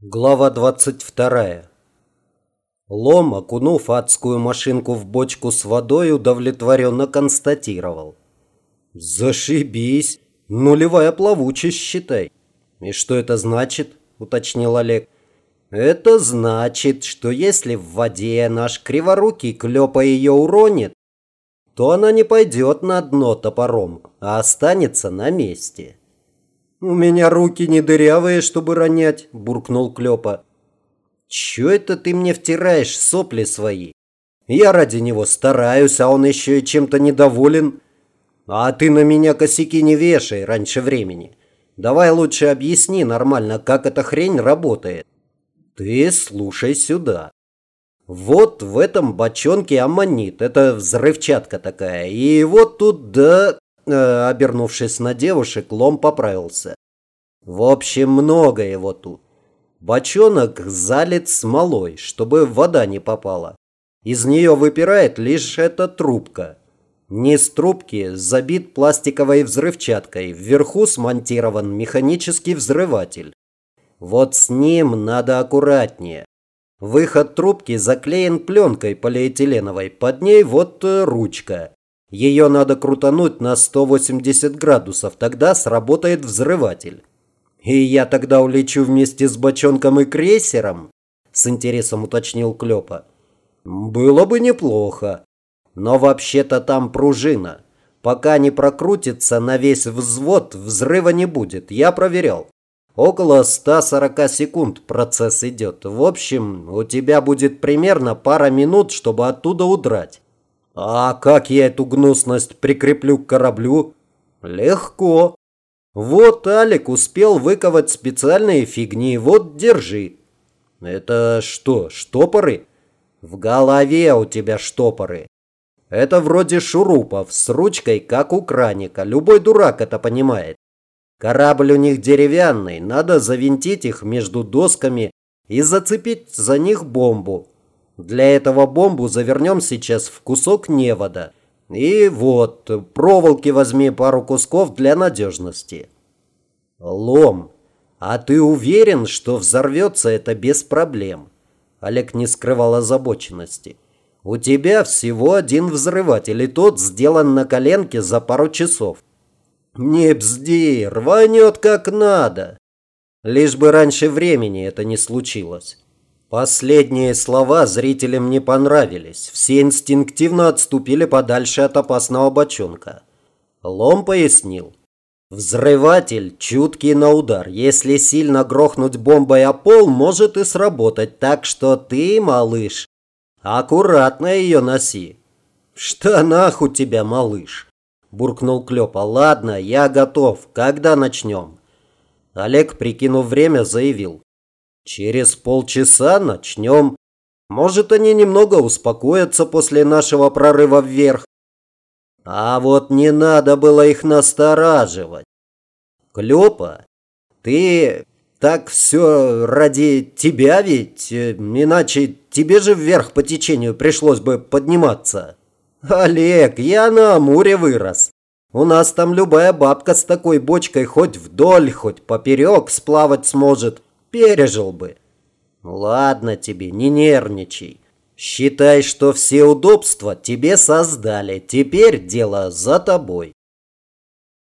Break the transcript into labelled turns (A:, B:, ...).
A: Глава 22. Лом, окунув адскую машинку в бочку с водой, удовлетворенно констатировал. «Зашибись! Нулевая плавучесть, считай!» «И что это значит?» – уточнил Олег. «Это значит, что если в воде наш криворукий клёпа ее уронит, то она не пойдет на дно топором, а останется на месте». «У меня руки не дырявые, чтобы ронять», – буркнул Клёпа. «Чё это ты мне втираешь сопли свои? Я ради него стараюсь, а он еще и чем-то недоволен. А ты на меня косяки не вешай раньше времени. Давай лучше объясни нормально, как эта хрень работает. Ты слушай сюда. Вот в этом бочонке аммонит, это взрывчатка такая, и вот тут да Э, обернувшись на девушек, Лом поправился. В общем, много его тут. Бочонок залит смолой, чтобы вода не попала. Из нее выпирает лишь эта трубка. Низ трубки забит пластиковой взрывчаткой, вверху смонтирован механический взрыватель. Вот с ним надо аккуратнее. Выход трубки заклеен пленкой полиэтиленовой, под ней вот э, ручка. Ее надо крутануть на 180 градусов, тогда сработает взрыватель. И я тогда улечу вместе с бочонком и крейсером? С интересом уточнил Клёпа. Было бы неплохо. Но вообще-то там пружина. Пока не прокрутится на весь взвод, взрыва не будет. Я проверял. Около 140 секунд процесс идет. В общем, у тебя будет примерно пара минут, чтобы оттуда удрать. А как я эту гнусность прикреплю к кораблю? Легко. Вот Алик успел выковать специальные фигни. Вот, держи. Это что, штопоры? В голове у тебя штопоры. Это вроде шурупов с ручкой, как у краника. Любой дурак это понимает. Корабль у них деревянный, надо завинтить их между досками и зацепить за них бомбу. Для этого бомбу завернем сейчас в кусок невода. И вот, проволоки возьми пару кусков для надежности. Лом. А ты уверен, что взорвется это без проблем? Олег не скрывал озабоченности. У тебя всего один взрыватель, и тот сделан на коленке за пару часов. Не бзди, рванет как надо. Лишь бы раньше времени это не случилось. Последние слова зрителям не понравились. Все инстинктивно отступили подальше от опасного бочонка. Лом пояснил. Взрыватель чуткий на удар. Если сильно грохнуть бомбой о пол, может и сработать. Так что ты, малыш, аккуратно ее носи. В штанах у тебя, малыш, буркнул Клёпа. Ладно, я готов. Когда начнем? Олег, прикинув время, заявил. Через полчаса начнем. Может, они немного успокоятся после нашего прорыва вверх. А вот не надо было их настораживать. Клёпа, ты так все ради тебя ведь, иначе тебе же вверх по течению пришлось бы подниматься. Олег, я на Амуре вырос. У нас там любая бабка с такой бочкой хоть вдоль, хоть поперек сплавать сможет пережил бы. Ладно тебе, не нервничай. Считай, что все удобства тебе создали. Теперь дело за тобой.